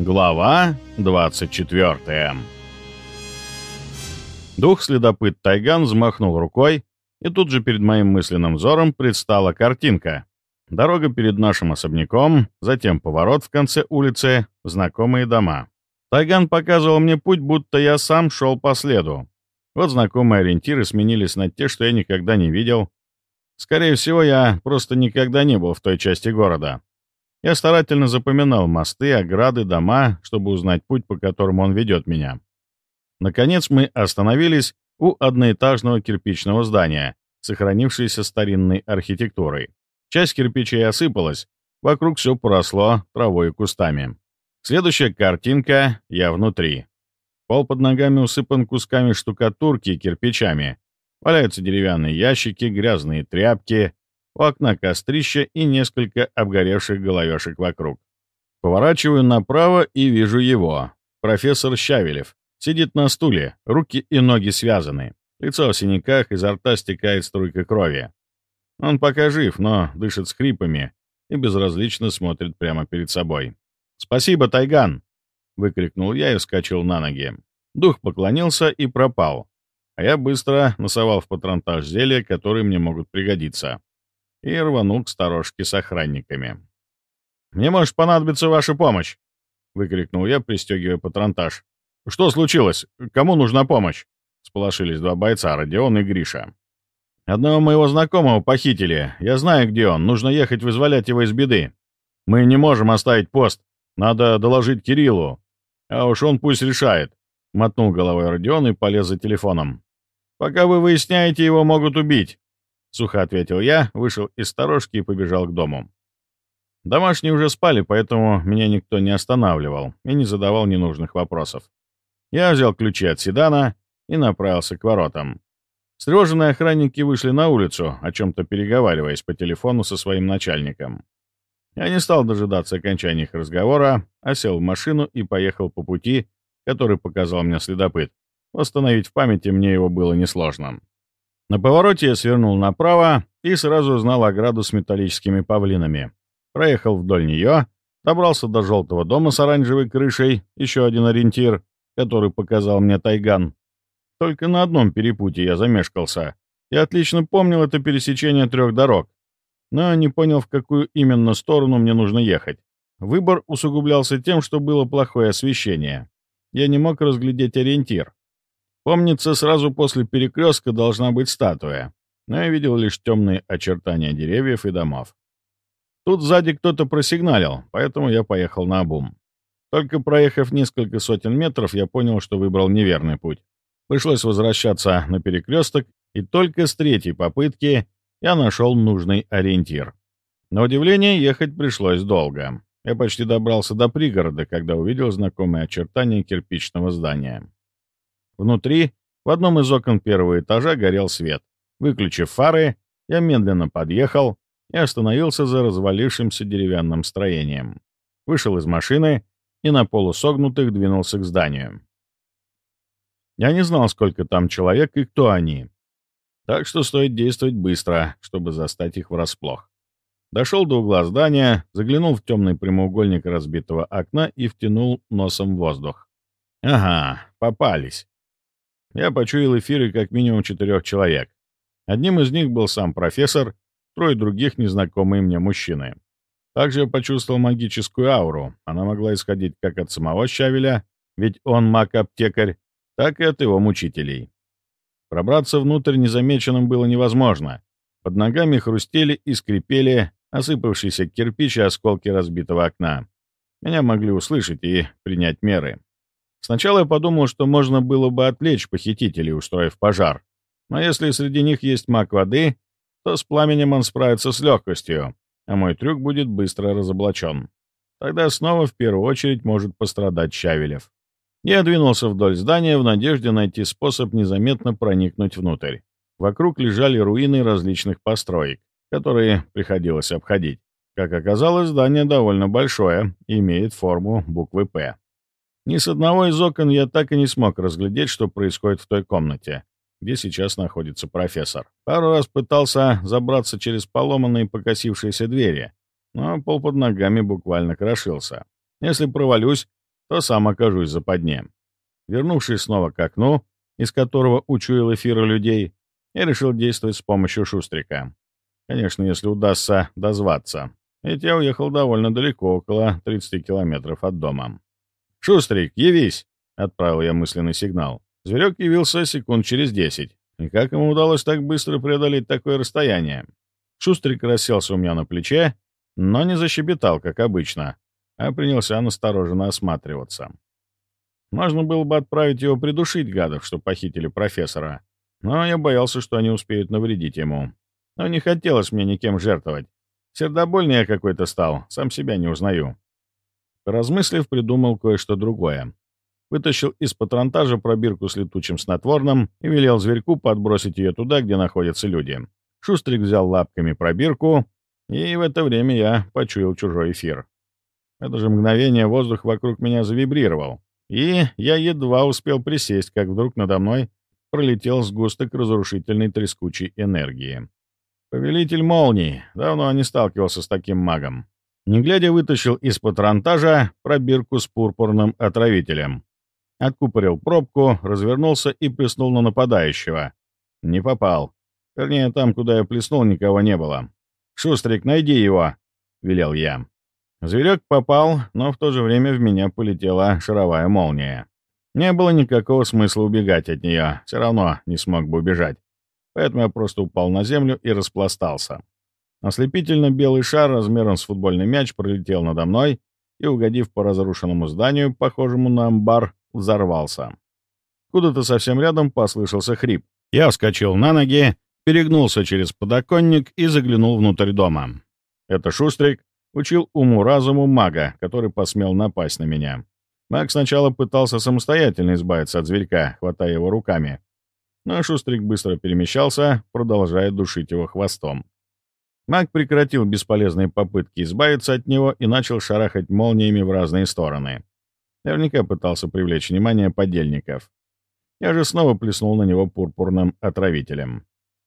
Глава 24 Дух-следопыт Тайган взмахнул рукой, и тут же перед моим мысленным взором предстала картинка. Дорога перед нашим особняком, затем поворот в конце улицы, знакомые дома. Тайган показывал мне путь, будто я сам шел по следу. Вот знакомые ориентиры сменились на те, что я никогда не видел. Скорее всего, я просто никогда не был в той части города. Я старательно запоминал мосты, ограды, дома, чтобы узнать путь, по которому он ведет меня. Наконец мы остановились у одноэтажного кирпичного здания, сохранившейся старинной архитектурой. Часть кирпичей осыпалась, вокруг все поросло травой и кустами. Следующая картинка — я внутри. Пол под ногами усыпан кусками штукатурки и кирпичами. Валяются деревянные ящики, грязные тряпки, у окна кострище и несколько обгоревших головешек вокруг. Поворачиваю направо и вижу его. Профессор Щавелев. Сидит на стуле, руки и ноги связаны. Лицо в синяках, изо рта стекает струйка крови. Он пока жив, но дышит с хрипами и безразлично смотрит прямо перед собой. «Спасибо, Тайган!» — выкрикнул я и вскочил на ноги. Дух поклонился и пропал, а я быстро носовал в патронтаж зелья, которые мне могут пригодиться и рванул к сторожке с охранниками. «Мне может понадобиться ваша помощь!» — выкрикнул я, пристегивая патронтаж. «Что случилось? Кому нужна помощь?» — сполошились два бойца, Родион и Гриша. «Одного моего знакомого похитили. Я знаю, где он. Нужно ехать вызволять его из беды. Мы не можем оставить пост. Надо доложить Кириллу. А уж он пусть решает», — мотнул головой Родион и полез за телефоном. «Пока вы выясняете, его могут убить. — сухо ответил я, вышел из сторожки и побежал к дому. Домашние уже спали, поэтому меня никто не останавливал и не задавал ненужных вопросов. Я взял ключи от седана и направился к воротам. Стреженные охранники вышли на улицу, о чем-то переговариваясь по телефону со своим начальником. Я не стал дожидаться окончания их разговора, а сел в машину и поехал по пути, который показал мне следопыт. Восстановить в памяти мне его было несложно. На повороте я свернул направо и сразу узнал ограду с металлическими павлинами. Проехал вдоль нее, добрался до желтого дома с оранжевой крышей, еще один ориентир, который показал мне Тайган. Только на одном перепутье я замешкался. Я отлично помнил это пересечение трех дорог, но не понял, в какую именно сторону мне нужно ехать. Выбор усугублялся тем, что было плохое освещение. Я не мог разглядеть ориентир. Помнится, сразу после перекрестка должна быть статуя, но я видел лишь темные очертания деревьев и домов. Тут сзади кто-то просигналил, поэтому я поехал на обум. Только проехав несколько сотен метров, я понял, что выбрал неверный путь. Пришлось возвращаться на перекресток, и только с третьей попытки я нашел нужный ориентир. На удивление, ехать пришлось долго. Я почти добрался до пригорода, когда увидел знакомые очертания кирпичного здания. Внутри, в одном из окон первого этажа, горел свет. Выключив фары, я медленно подъехал и остановился за развалившимся деревянным строением. Вышел из машины и на полусогнутых двинулся к зданию. Я не знал, сколько там человек и кто они. Так что стоит действовать быстро, чтобы застать их врасплох. Дошел до угла здания, заглянул в темный прямоугольник разбитого окна и втянул носом воздух. Ага, попались. Я почуял эфиры как минимум четырех человек. Одним из них был сам профессор, трое других незнакомые мне мужчины. Также я почувствовал магическую ауру. Она могла исходить как от самого Щавеля, ведь он маг-аптекарь, так и от его мучителей. Пробраться внутрь незамеченным было невозможно. Под ногами хрустели и скрипели осыпавшиеся кирпич и осколки разбитого окна. Меня могли услышать и принять меры. Сначала я подумал, что можно было бы отвлечь похитителей, устроив пожар. Но если среди них есть маг воды, то с пламенем он справится с легкостью, а мой трюк будет быстро разоблачен. Тогда снова в первую очередь может пострадать Щавелев. Я двинулся вдоль здания в надежде найти способ незаметно проникнуть внутрь. Вокруг лежали руины различных построек, которые приходилось обходить. Как оказалось, здание довольно большое и имеет форму буквы «П». Ни с одного из окон я так и не смог разглядеть, что происходит в той комнате, где сейчас находится профессор. Пару раз пытался забраться через поломанные покосившиеся двери, но пол под ногами буквально крошился. Если провалюсь, то сам окажусь в западне. Вернувшись снова к окну, из которого учуял эфира людей, я решил действовать с помощью Шустрика. Конечно, если удастся дозваться. Ведь я уехал довольно далеко, около 30 километров от дома. «Шустрик, явись!» — отправил я мысленный сигнал. Зверек явился секунд через десять. И как ему удалось так быстро преодолеть такое расстояние? Шустрик расселся у меня на плече, но не защебетал, как обычно, а принялся настороженно осматриваться. Можно было бы отправить его придушить гадов, что похитили профессора, но я боялся, что они успеют навредить ему. Но не хотелось мне никем жертвовать. Сердобольный я какой-то стал, сам себя не узнаю. Поразмыслив, придумал кое-что другое. Вытащил из патронтажа пробирку с летучим снотворным и велел зверьку подбросить ее туда, где находятся люди. Шустрик взял лапками пробирку, и в это время я почуял чужой эфир. Это же мгновение воздух вокруг меня завибрировал, и я едва успел присесть, как вдруг надо мной пролетел сгусток разрушительной трескучей энергии. Повелитель молний. Давно не сталкивался с таким магом. Не глядя, вытащил из патронтажа пробирку с пурпурным отравителем. Откупорил пробку, развернулся и плеснул на нападающего. Не попал. Вернее, там, куда я плеснул, никого не было. «Шустрик, найди его!» — велел я. Зверек попал, но в то же время в меня полетела шаровая молния. Не было никакого смысла убегать от нее, все равно не смог бы убежать. Поэтому я просто упал на землю и распластался. Ослепительно белый шар размером с футбольный мяч пролетел надо мной и, угодив по разрушенному зданию, похожему на амбар, взорвался. Куда-то совсем рядом послышался хрип. Я вскочил на ноги, перегнулся через подоконник и заглянул внутрь дома. Это Шустрик учил уму-разуму мага, который посмел напасть на меня. Маг сначала пытался самостоятельно избавиться от зверька, хватая его руками. Но Шустрик быстро перемещался, продолжая душить его хвостом. Маг прекратил бесполезные попытки избавиться от него и начал шарахать молниями в разные стороны. Наверняка пытался привлечь внимание подельников. Я же снова плеснул на него пурпурным отравителем.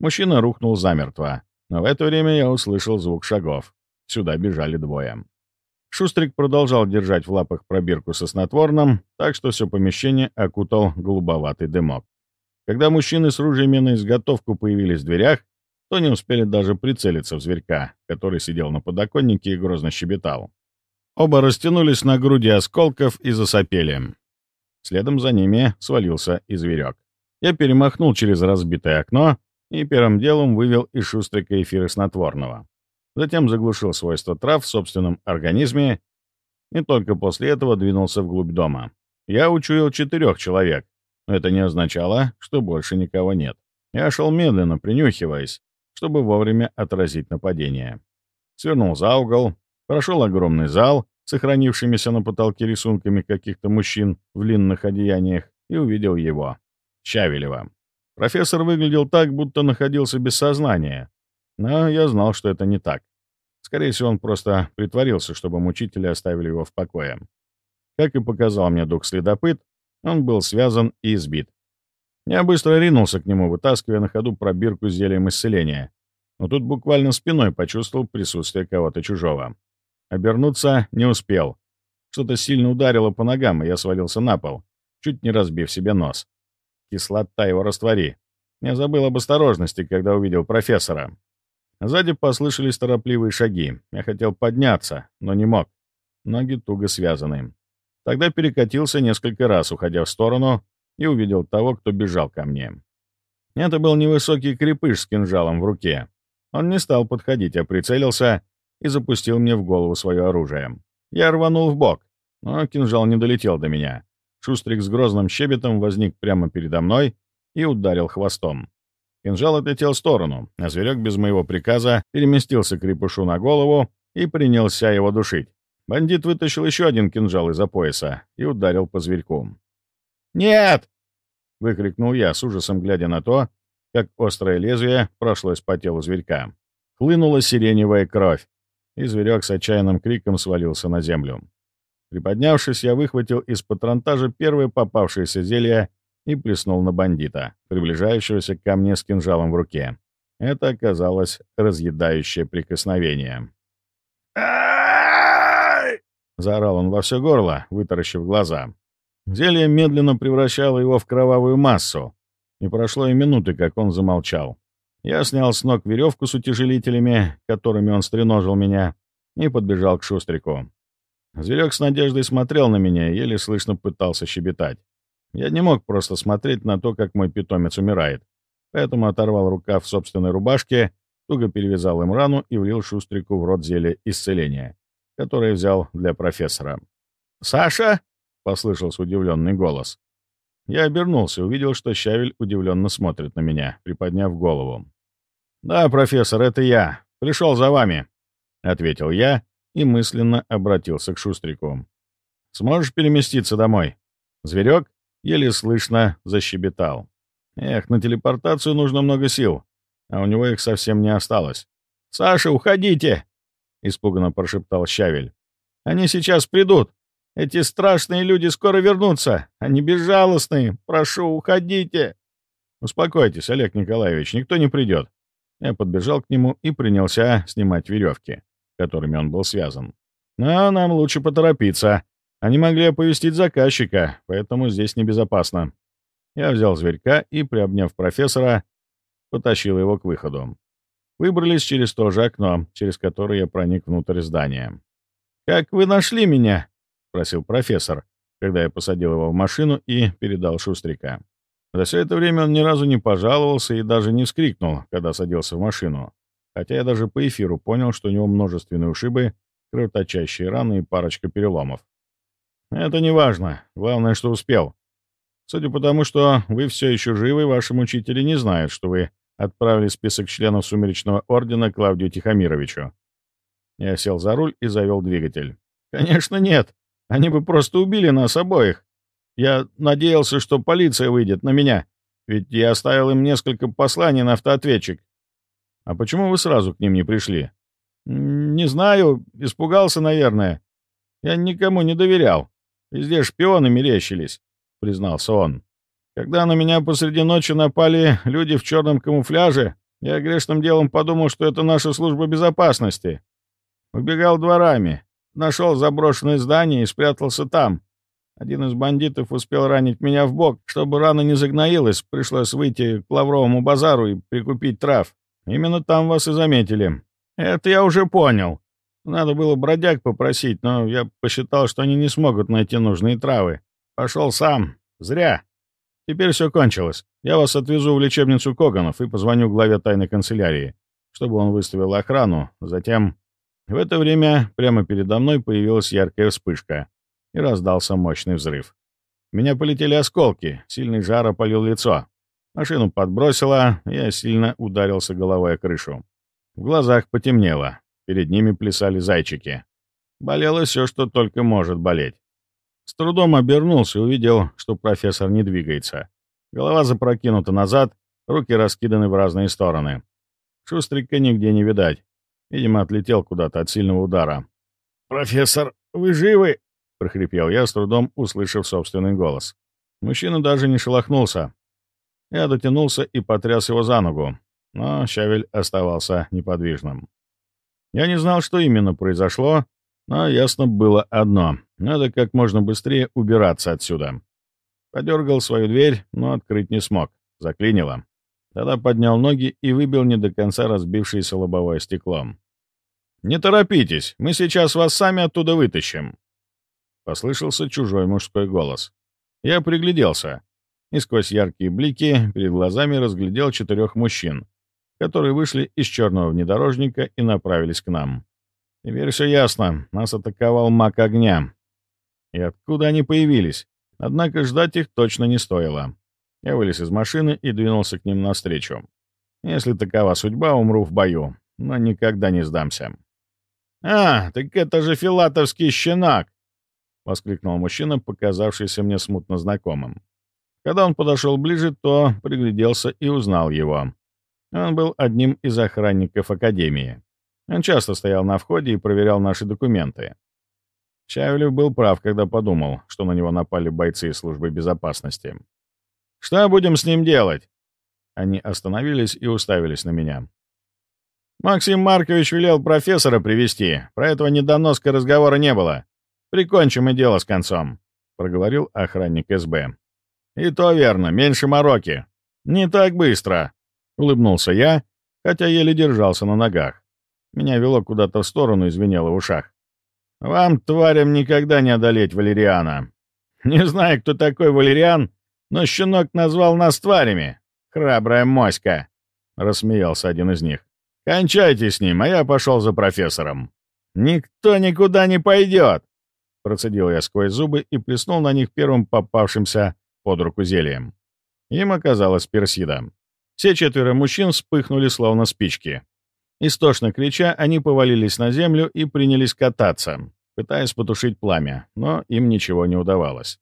Мужчина рухнул замертво, но в это время я услышал звук шагов. Сюда бежали двое. Шустрик продолжал держать в лапах пробирку со снотворным, так что все помещение окутал голубоватый дымок. Когда мужчины с ружьями на изготовку появились в дверях, то не успели даже прицелиться в зверька, который сидел на подоконнике и грозно щебетал. Оба растянулись на груди осколков и засопели. Следом за ними свалился и зверек. Я перемахнул через разбитое окно и первым делом вывел из шустрика эфира снотворного затем заглушил свойства трав в собственном организме и только после этого двинулся вглубь дома. Я учуял четырех человек, но это не означало, что больше никого нет. Я шел медленно, принюхиваясь, чтобы вовремя отразить нападение. Свернул за угол, прошел огромный зал, сохранившимися на потолке рисунками каких-то мужчин в длинных одеяниях, и увидел его, Щавелева. Профессор выглядел так, будто находился без сознания, но я знал, что это не так. Скорее всего, он просто притворился, чтобы мучители оставили его в покое. Как и показал мне дух-следопыт, он был связан и избит. Я быстро ринулся к нему, вытаскивая на ходу пробирку с зельем исцеления. Но тут буквально спиной почувствовал присутствие кого-то чужого. Обернуться не успел. Что-то сильно ударило по ногам, и я свалился на пол, чуть не разбив себе нос. Кислота его раствори. Я забыл об осторожности, когда увидел профессора. Сзади послышались торопливые шаги. Я хотел подняться, но не мог. Ноги туго связаны. Тогда перекатился несколько раз, уходя в сторону, и увидел того, кто бежал ко мне. Это был невысокий крепыш с кинжалом в руке. Он не стал подходить, а прицелился и запустил мне в голову свое оружие. Я рванул в бок, но кинжал не долетел до меня. Шустрик с грозным щебетом возник прямо передо мной и ударил хвостом. Кинжал отлетел в сторону, а зверек без моего приказа переместился крепышу на голову и принялся его душить. Бандит вытащил еще один кинжал из-за пояса и ударил по зверьку. «Нет!» — выкрикнул я, с ужасом глядя на то, как острое лезвие прошлось по телу зверька. Хлынула сиреневая кровь, и зверек с отчаянным криком свалился на землю. Приподнявшись, я выхватил из патронтажа первое попавшееся зелье и плеснул на бандита, приближающегося ко мне с кинжалом в руке. Это оказалось разъедающее прикосновение. — заорал он во все горло, вытаращив глаза. Зелье медленно превращало его в кровавую массу. Не прошло и минуты, как он замолчал. Я снял с ног веревку с утяжелителями, которыми он стреножил меня, и подбежал к Шустрику. Зверек с надеждой смотрел на меня и еле слышно пытался щебетать. Я не мог просто смотреть на то, как мой питомец умирает, поэтому оторвал рукав собственной рубашки, туго перевязал им рану и влил Шустрику в рот зелье исцеления, которое взял для профессора. «Саша!» — послышался удивленный голос. Я обернулся и увидел, что Щавель удивленно смотрит на меня, приподняв голову. «Да, профессор, это я. Пришел за вами», — ответил я и мысленно обратился к Шустрику. «Сможешь переместиться домой?» Зверек еле слышно защебетал. «Эх, на телепортацию нужно много сил, а у него их совсем не осталось». «Саша, уходите!» — испуганно прошептал Щавель. «Они сейчас придут. Эти страшные люди скоро вернутся. Они безжалостные. Прошу, уходите!» «Успокойтесь, Олег Николаевич, никто не придет. Я подбежал к нему и принялся снимать веревки, которыми он был связан. Но нам лучше поторопиться. Они могли оповестить заказчика, поэтому здесь небезопасно. Я взял зверька и, приобняв профессора, потащил его к выходу. Выбрались через то же окно, через которое я проник внутрь здания. «Как вы нашли меня?» — спросил профессор, когда я посадил его в машину и передал Шустрика. За все это время он ни разу не пожаловался и даже не вскрикнул, когда садился в машину. Хотя я даже по эфиру понял, что у него множественные ушибы, кровоточащие раны и парочка переломов. Это не важно. Главное, что успел. Судя по тому, что вы все еще живы, ваши мучители не знают, что вы отправили список членов Сумеречного Ордена Клавдию Тихомировичу. Я сел за руль и завел двигатель. Конечно, нет. Они бы просто убили нас обоих. Я надеялся, что полиция выйдет на меня, ведь я оставил им несколько посланий на автоответчик. А почему вы сразу к ним не пришли? Не знаю, испугался, наверное. Я никому не доверял. Везде шпионы мерещились, признался он. Когда на меня посреди ночи напали люди в черном камуфляже, я грешным делом подумал, что это наша служба безопасности. Убегал дворами, нашел заброшенное здание и спрятался там, один из бандитов успел ранить меня в бок. Чтобы рана не загноилась, пришлось выйти к Лавровому базару и прикупить трав. Именно там вас и заметили. Это я уже понял. Надо было бродяг попросить, но я посчитал, что они не смогут найти нужные травы. Пошел сам. Зря. Теперь все кончилось. Я вас отвезу в лечебницу Коганов и позвоню главе тайной канцелярии, чтобы он выставил охрану. Затем... В это время прямо передо мной появилась яркая вспышка и раздался мощный взрыв. меня полетели осколки, сильный жар опалил лицо. Машину подбросило, я сильно ударился головой о крышу. В глазах потемнело, перед ними плясали зайчики. Болело все, что только может болеть. С трудом обернулся и увидел, что профессор не двигается. Голова запрокинута назад, руки раскиданы в разные стороны. Шустрика нигде не видать. Видимо, отлетел куда-то от сильного удара. «Профессор, вы живы?» — прохрипел я, с трудом услышав собственный голос. Мужчина даже не шелохнулся. Я дотянулся и потряс его за ногу, но Щавель оставался неподвижным. Я не знал, что именно произошло, но ясно было одно — надо как можно быстрее убираться отсюда. Подергал свою дверь, но открыть не смог. Заклинило. Тогда поднял ноги и выбил не до конца разбившееся лобовое стекло. «Не торопитесь, мы сейчас вас сами оттуда вытащим», — послышался чужой мужской голос. Я пригляделся, и сквозь яркие блики перед глазами разглядел четырех мужчин, которые вышли из черного внедорожника и направились к нам. Теперь все ясно, нас атаковал маг огня. И откуда они появились? Однако ждать их точно не стоило. Я вылез из машины и двинулся к ним навстречу. Если такова судьба, умру в бою, но никогда не сдамся. «А, так это же филатовский щенок!» — воскликнул мужчина, показавшийся мне смутно знакомым. Когда он подошел ближе, то пригляделся и узнал его. Он был одним из охранников Академии. Он часто стоял на входе и проверял наши документы. Чавелев был прав, когда подумал, что на него напали бойцы службы безопасности. «Что будем с ним делать?» Они остановились и уставились на меня. «Максим Маркович велел профессора привести. Про этого недоноска разговора не было. Прикончим и дело с концом», — проговорил охранник СБ. «И то верно, меньше мороки. Не так быстро», — улыбнулся я, хотя еле держался на ногах. Меня вело куда-то в сторону и звенело в ушах. «Вам, тварям, никогда не одолеть Валериана. Не знаю, кто такой Валериан, но щенок назвал нас тварями. Храбрая моська», — рассмеялся один из них. «Кончайте с ним, а я пошел за профессором». «Никто никуда не пойдет!» Процедил я сквозь зубы и плеснул на них первым попавшимся под руку зельем. Им оказалось персида. Все четверо мужчин вспыхнули словно спички. Истошно крича, они повалились на землю и принялись кататься, пытаясь потушить пламя, но им ничего не удавалось.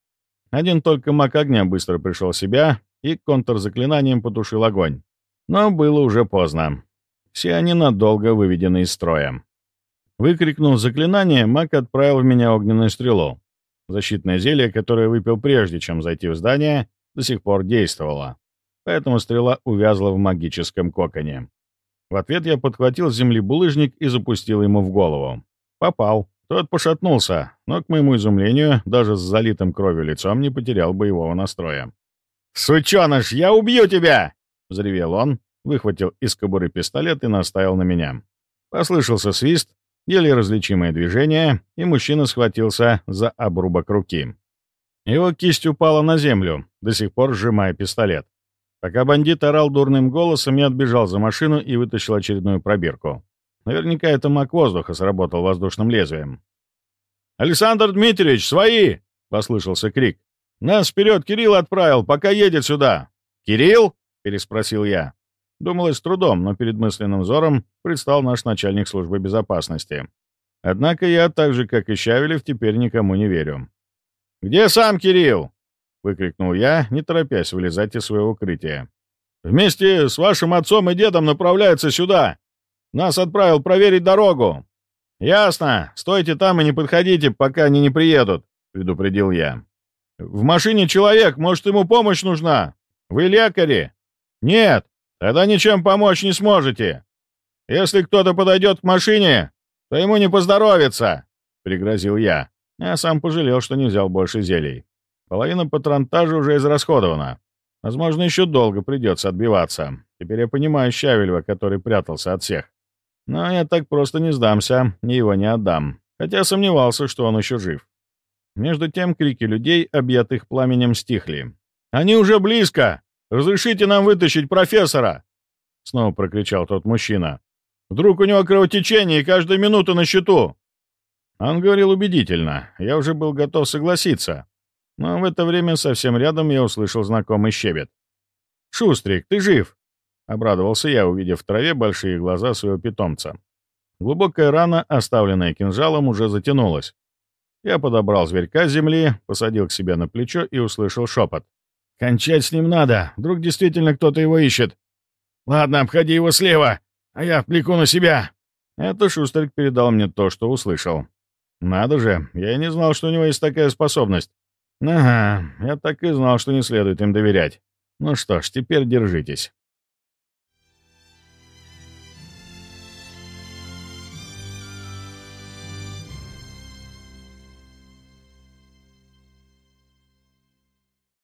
Один только маг огня быстро пришел в себя и контрзаклинанием потушил огонь. Но было уже поздно. Все они надолго выведены из строя. Выкрикнув заклинание, маг отправил в меня огненную стрелу. Защитное зелье, которое выпил прежде, чем зайти в здание, до сих пор действовало. Поэтому стрела увязла в магическом коконе. В ответ я подхватил с земли булыжник и запустил ему в голову. Попал. Тот пошатнулся, но, к моему изумлению, даже с залитым кровью лицом не потерял боевого настроя. «Сученыш, я убью тебя!» — взревел он, выхватил из кобуры пистолет и наставил на меня. Послышался свист, еле различимое движение, и мужчина схватился за обрубок руки. Его кисть упала на землю, до сих пор сжимая пистолет. Пока бандит орал дурным голосом, я отбежал за машину и вытащил очередную пробирку. Наверняка это маг воздуха сработал воздушным лезвием. «Александр Дмитриевич, свои!» — послышался крик. «Нас вперед Кирилл отправил, пока едет сюда!» «Кирилл?» — переспросил я. Думалось с трудом, но перед мысленным взором предстал наш начальник службы безопасности. Однако я, так же, как и Щавелев, теперь никому не верю. «Где сам Кирилл?» — выкрикнул я, не торопясь вылезать из своего укрытия. «Вместе с вашим отцом и дедом направляется сюда. Нас отправил проверить дорогу». «Ясно. Стойте там и не подходите, пока они не приедут», — предупредил я. «В машине человек, может, ему помощь нужна? Вы лекари?» «Нет. Тогда ничем помочь не сможете. Если кто-то подойдет к машине, то ему не поздоровится», — пригрозил я. Я сам пожалел, что не взял больше зелий. Половина патронтажа уже израсходована. Возможно, еще долго придется отбиваться. Теперь я понимаю Щавелева, который прятался от всех. Но я так просто не сдамся и его не отдам. Хотя сомневался, что он еще жив. Между тем крики людей, объятых пламенем, стихли. «Они уже близко! Разрешите нам вытащить профессора!» Снова прокричал тот мужчина. «Вдруг у него кровотечение и каждая минута на счету!» Он говорил убедительно. Я уже был готов согласиться. Но в это время совсем рядом я услышал знакомый щебет. «Шустрик, ты жив!» — обрадовался я, увидев в траве большие глаза своего питомца. Глубокая рана, оставленная кинжалом, уже затянулась. Я подобрал зверька с земли, посадил к себе на плечо и услышал шепот. «Кончать с ним надо. Вдруг действительно кто-то его ищет. Ладно, обходи его слева, а я отвлеку на себя». Это Шустрик передал мне то, что услышал. Надо же, я и не знал, что у него есть такая способность. Ага, я так и знал, что не следует им доверять. Ну что ж, теперь держитесь.